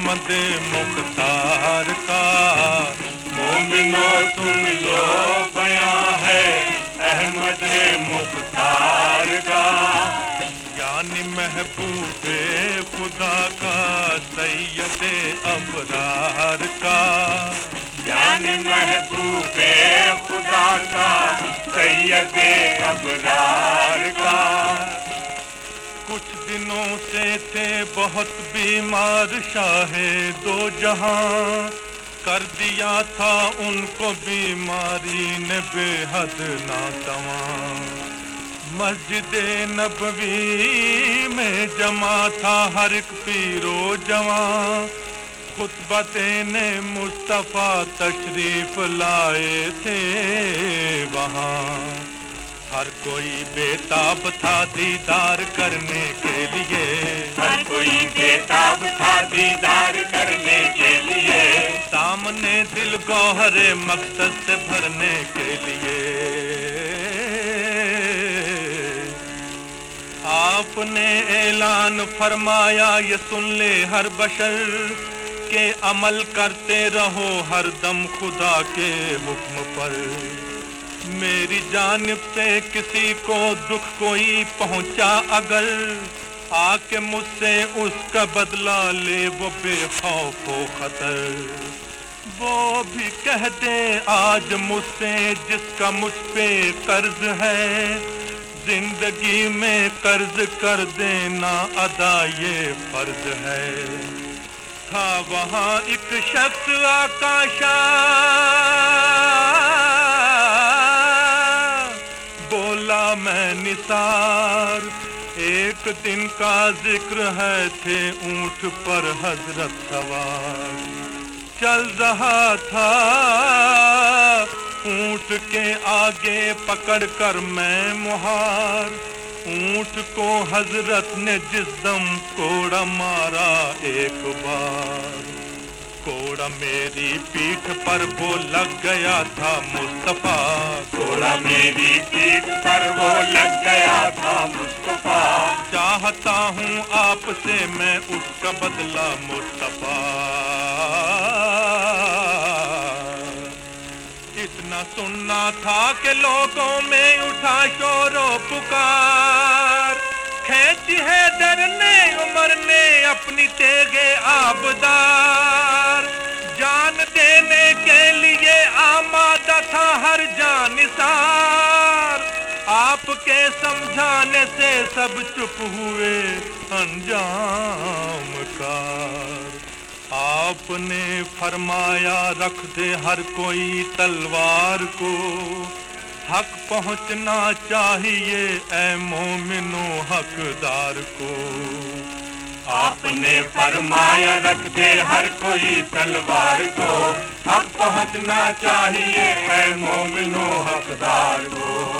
احمد مختار کا۔ مومنو سن لو بیان ہے احمد مختار کا۔ یعنی محبوب خدا کا، سید ابرار کا۔ یعنی محبوب خدا کا، سید ابرار کا۔ دنوں سے تھے بہت بیمار شاہ دو جہاں کر دیا تھا ان کو بیماری نے بے حد ناتواں۔ مسجد نبوی میں جمع تھا ہر ایک پیرو جوان۔ خطبہ دینے مصطفیٰ تشریف لائے تھے وہاں۔ ہر کوئی بےتاب تھا دیدار کرنے کے لیے۔ ہر کوئی بےتاب تھا دیدار کرنے کے لیے۔ سامنے دل گوہر مقصد سے بھرنے کے لیے۔ آپ نے اعلان فرمایا یہ سن لے ہر بشر کہ عمل کرتے رہو ہر دم خدا کے حکم پر۔ میری جانب سے کسی کو دکھ کوئی پہنچا، اگر آ کے مجھ سے اس کا بدلہ لے، وہ بے خوف و خطر۔ وہ بھی کہہ دے آج مجھ سے جس کا مجھ پہ قرض ہے۔ زندگی میں قرض کر دینا ادا یہ فرض ہے۔ تھا وہاں ایک شخص آکاشا۔ بولا میں نثار۔ ایک دن کا ذکر ہے تھے اونٹ پر حضرت سوار۔ چل رہا تھا اونٹ کے آگے پکڑ کر میں مہار۔ اونٹ کو حضرت نے جس دم کوڑا مارا ایک بار۔ کوڑا میری پیٹھ پر وہ لگ گیا تھا مصطفیٰ تھوڑا میری پیٹ پر وہ لگ گیا تھا مصطفیٰ چاہتا ہوں آپ سے میں اس کا بدلہ مصطفیٰ اتنا سننا تھا کہ لوگوں میں اٹھا شور و پکار کھینچی ہے ڈرنے عمر نے اپنی تیغے آبدار۔ جان دینے کے لیے آمادہ تھا ہر جانسار آپ کے سمجھانے سے سب چپ ہوئے انجام کار آپ نے فرمایا، رکھ دے ہر کوئی تلوار کو۔ حق پہنچنا چاہیے اے مومنو حقدار کو۔ آپ نے فرمایا رکھ دے ہر کوئی تلوار کو۔ حق پہنچنا چاہیے اے مومنو حقدار کو۔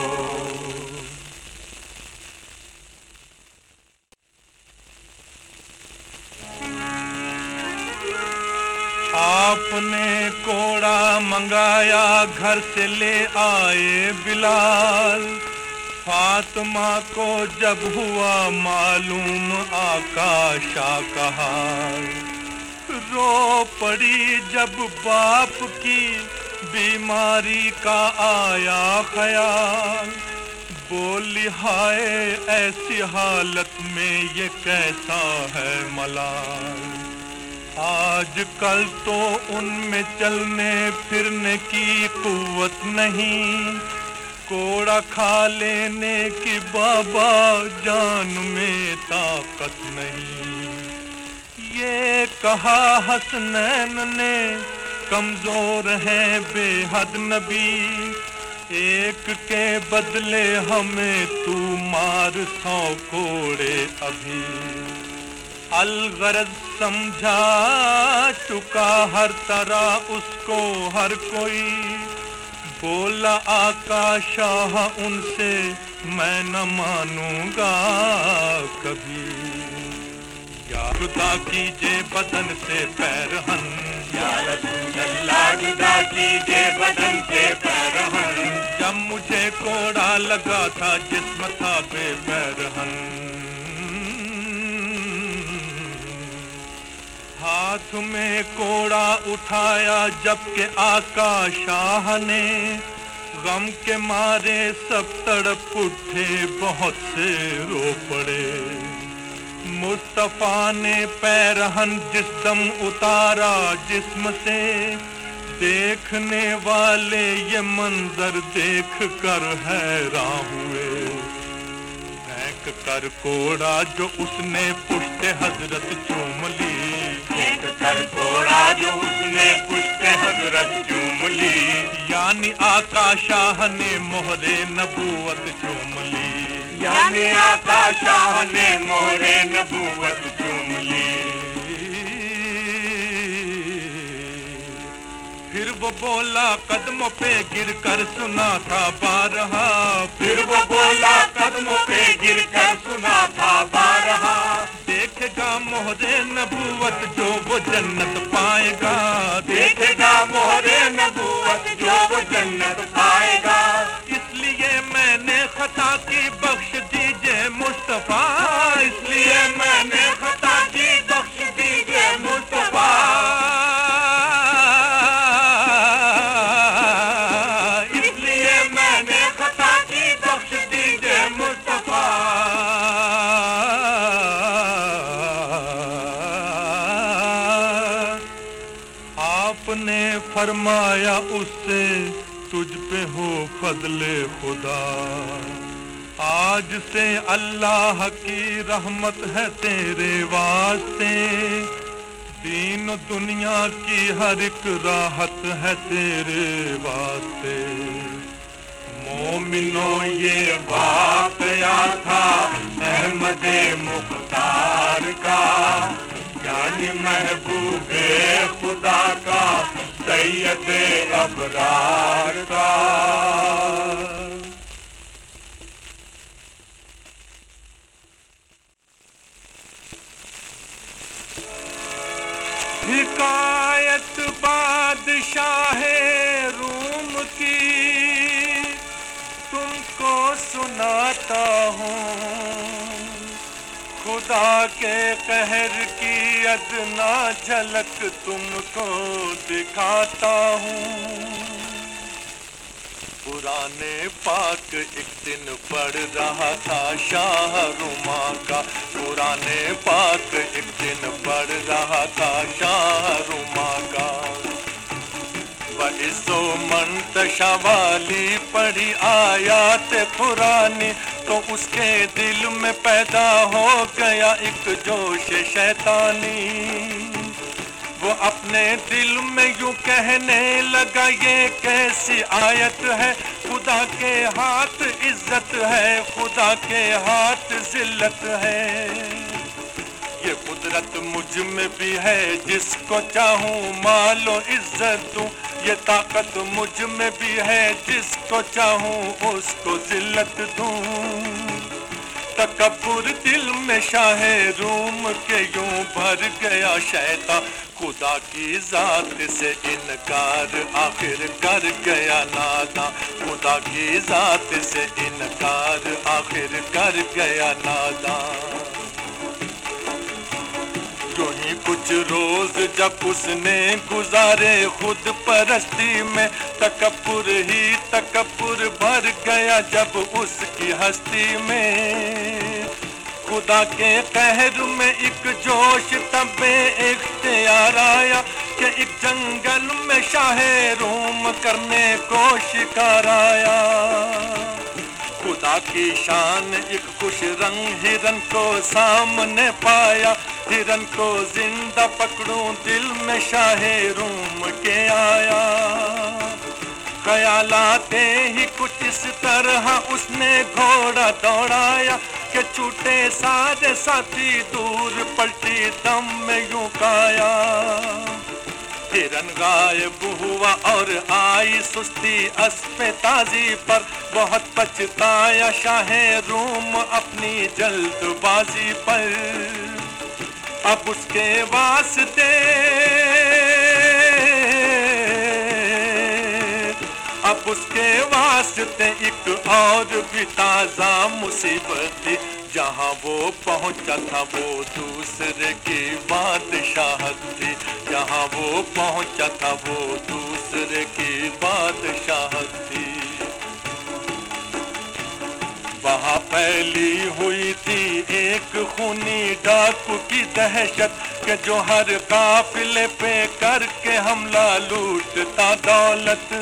آپ نے کوڑا منگایا، گھر سے لے آئے بلال۔ فاطمہ کو جب ہوا معلوم آقا شاہ کہا رو پڑی جب باپ کی، بیماری کا آیا خیال۔ بولی، ہائے، ایسی حالت میں یہ کیسا ہے ملال۔ آج کل تو ان میں چلنے پھرنے کی قوت نہیں۔ کوڑا کھا لینے کی بابا جان میں طاقت نہیں۔ یہ کہا حسنین نے، کمزور ہے بے حد نبی۔ ایک کے بدلے ہمیں تو مار سو کوڑے ابھی۔ الغرض سمجھا چکا ہر طرح اس کو ہر کوئی۔ بولا آقا شاہ ان سے میں نہ مانوں گا کبھی۔ یا خدا کیجے بدن سے پیرہن یا رسول اللہ جدا کیجے بدن سے پیرہن جب مجھے کوڑا لگا تھا، جسم تھا بے پیرہن ہاتھ میں کوڑا اٹھایا جبکہ آقا شاہ نے غم کے مارے سب تڑپ اٹھے، بہت سے رو پڑے۔ مصطفیٰ نے پیرہن جس دم اتارا، جسم سے دیکھنے والے یہ منظر دیکھ کر حیران ہوئے۔ پھینک کر کوڑا جو اس نے پشت حضرت چوم لی ایک کر کوڑا جو اس نے پشت حضرت چوم لی یعنی آقا شاہ نے مہرے نبوت چوم لی یعنی آقا شاہ نے مورے نبوت چوم لی پھر وہ بولا، قدموں پہ گر کر سنا تھا بارہا۔ پھر وہ بولا، قدموں پہ گر کر سنا تھا بارہا۔ دیکھے گا مہر نبوت جو وہ جنت پائے گا دیکھے گا مہر نبوت جو وہ جنت پائے گا۔ فرمایا اس سے تجھ پہ ہو فضل خدا۔ آج سے اللہ کی رحمت ہے تیرے واسطے۔ دین دنیا کی ہر ایک راحت ہے تیرے واسطے۔ مومنو یہ واقعہ تھا احمد مختار کا۔ یعنی محبوب خدا کا۔ سید ابرار کا۔ حکایت بادشاہ روم کی۔ تم کو سناتا ہوں۔ خدا کے قہر کی ادنا جھلک تم کو دکھاتا ہوں۔ پرانے پاک ایک دن پڑ رہا تھا شاہ رما کا۔ پرانے پاک ایک دن پڑ رہا تھا شاہ رما کا۔ بسو منتشا والی پڑھی آیات پرانی تو اس کے دل میں پیدا ہو گیا ایک جوش شیطانی۔ وہ اپنے دل میں یوں کہنے لگا، یہ کیسی آیت ہے؟ خدا کے ہاتھ عزت ہے، خدا کے ہاتھ ذلت ہے۔ یہ قدرت مجھ میں بھی ہے، جس کو چاہوں مال و عزت دوں یہ طاقت مجھ میں بھی ہے، جس کو چاہوں اس کو ذلت دوں۔ تکبر دل میں شاہ روم کے یوں بھر گیا شیطان خدا کی ذات سے انکار آخر کر گیا نادا۔ خدا کی ذات سے انکار آخر کر گیا نادا۔ یوں ہی کچھ روز جب اس نے گزارے خود پرستی میں، تکبر ہی تکبر بھر گیا جب اس کی ہستی میں۔ خدا کے قہر میں ایک جوش تب اختیار آیا کہ ایک جنگل میں شاہ روم کرنے کو شکار آیا۔ خدا کی شان ایک خوش رنگ ہرن کو سامنے پایا۔ ہرن کو زندہ پکڑوں، دل میں شاہ روم کے آیا۔ خیال آتے ہی کچھ اس طرح اس نے گھوڑا دوڑایا کہ چھوٹے سارے ساتھی دور پلٹی دم میں یوں کایا۔ ہرن غائب ہوا اور آئی سستی اسپ تازی پر، بہت پچھتایا شاہ روم اپنی جلد بازی پر۔ اب اس کے واسطے اب اس کے واسطے ایک اور بھی تازہ مصیبت تھی جہاں وہ پہنچا تھا وہ دوسرے کی بادشاہت تھی۔ جہاں وہ پہنچا تھا وہ دوسرے کی بادشاہت تھی۔ وہاں پھیلی ہوئی تھی ایک خونی ڈاکو کی دہشت کہ جو ہر قافلے پہ کر کے حملہ لوٹتا دولت۔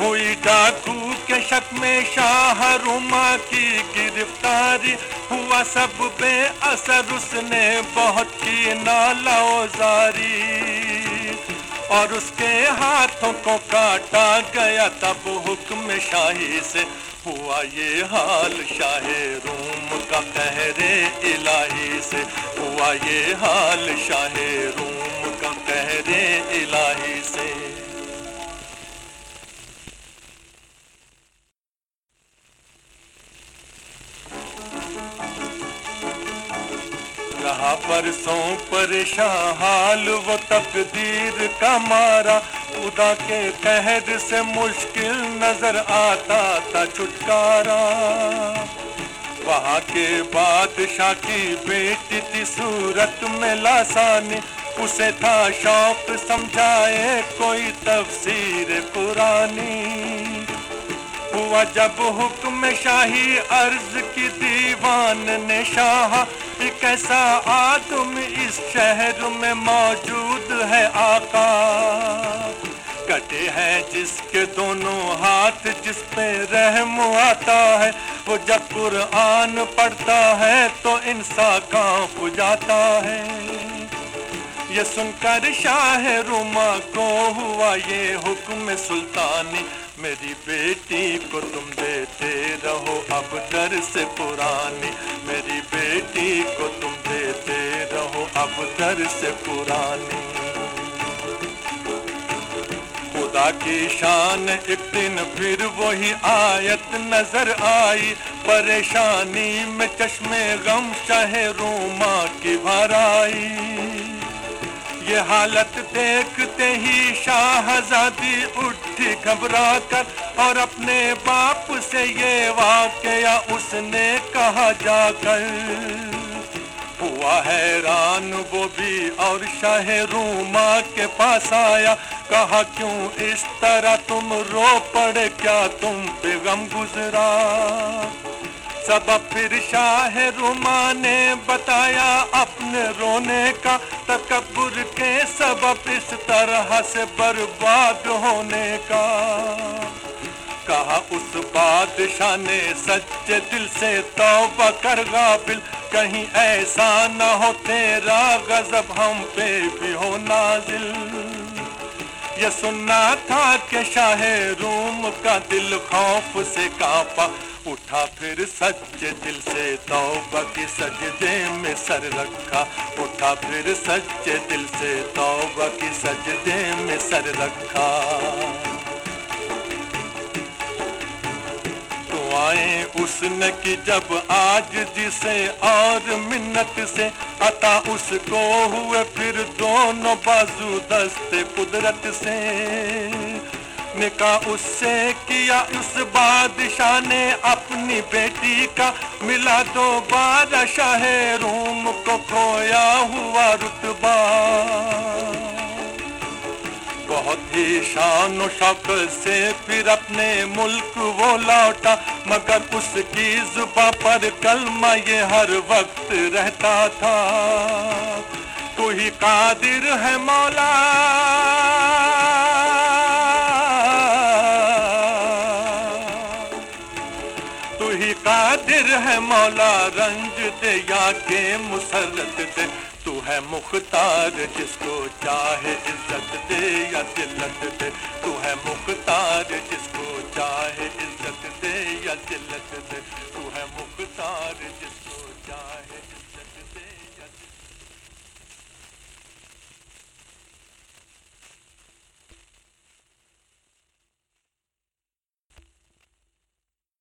ہوئی ڈاکو کے شک میں شاہ روما کی گرفتاری ہوا سب بے اثر، اس نے بہت کی نالا زاری۔ اور اس کے ہاتھوں کو کاٹا گیا تب حکم شاہی سے۔ ہوا یہ حال شاہ روم کا قہر الہی سے۔ ہوا یہ حال شاہ روم کا قہر الہی سے۔ رہا برسوں پریشان حال وہ تقدیر کا مارا۔ خدا کے قہر سے مشکل نظر آتا تھا چھٹکارا۔ وہاں کے بادشاہ کی بیٹی تھی صورت میں لاسانی اسے تھا شوق، سمجھائے کوئی تفسیر پرانی ہوا جب حکم شاہی عرض کی دیوان نے شاہ ایک ایسا آدم اس شہر میں موجود ہے آقا۔ کٹے ہیں جس کے دونوں ہاتھ جس پہ رحم آتا ہے، وہ جب قرآن پڑھتا ہے تو انسا کانپ جاتا ہے۔ یہ سن کر شاہ روما کو ہوا یہ حکم سلطانی میری بیٹی کو تم دیتے رہو اب در سے پرانی میری بیٹی کو تم دیتے رہو اب در سے پرانی خدا کی شان، ایک دن پھر وہی آیت نظر آئی۔ پریشانی میں چشم غم شاہ روما کی بھرائی یہ حالت دیکھتے ہی شاہزادی اٹھی گھبرا کر اور اپنے باپ سے یہ واقعہ اس نے کہا جا کر۔ ہوا حیران، وہ بھی اور شاہ روما کے پاس آیا۔ کہا کیوں اس طرح تم رو پڑے؟ کیا تم پہ غم گزرا؟ سبب پھر شاہ روما نے بتایا اپنے رونے کا تکبر کے سبب، اس طرح سے برباد ہونے کا۔ کہا اس بادشاہ نے سچے دل سے توبہ کر غافل، کہیں ایسا نہ ہو تیرا غضب ہم پہ بھی ہو نازل۔ یہ سننا تھا کہ شاہ روم کا دل خوف سے کانپا اٹھا پھر سچے دل سے توبہ کی سجدے میں سر رکھا۔ اٹھا پھر سچے دل سے توبہ کی سجدے میں سر رکھا۔ دعائیں اس نے کی جب آج جسے اور منت سے عطا اس کو ہوئے پھر دونوں بازو دست قدرت سے۔ نکاح اس سے کیا اس بادشاہ نے اپنی بیٹی کا ملا دوبارہ شاہ روم کو کھویا ہوا رتبہ۔ بھی شان و شوق سے پھر اپنے ملک وہ لوٹا، مگر اس کی زباں پر کلمہ یہ ہر وقت رہتا تھا۔ تو ہی قادر ہے مولا۔ ہے مولا رنج دے یا کے مسرت دے، تو ہے مختار جس کو چاہے عزت دے یا ذلت دے، تو ہے مختار جس کو چاہے عزت دے یا ذلت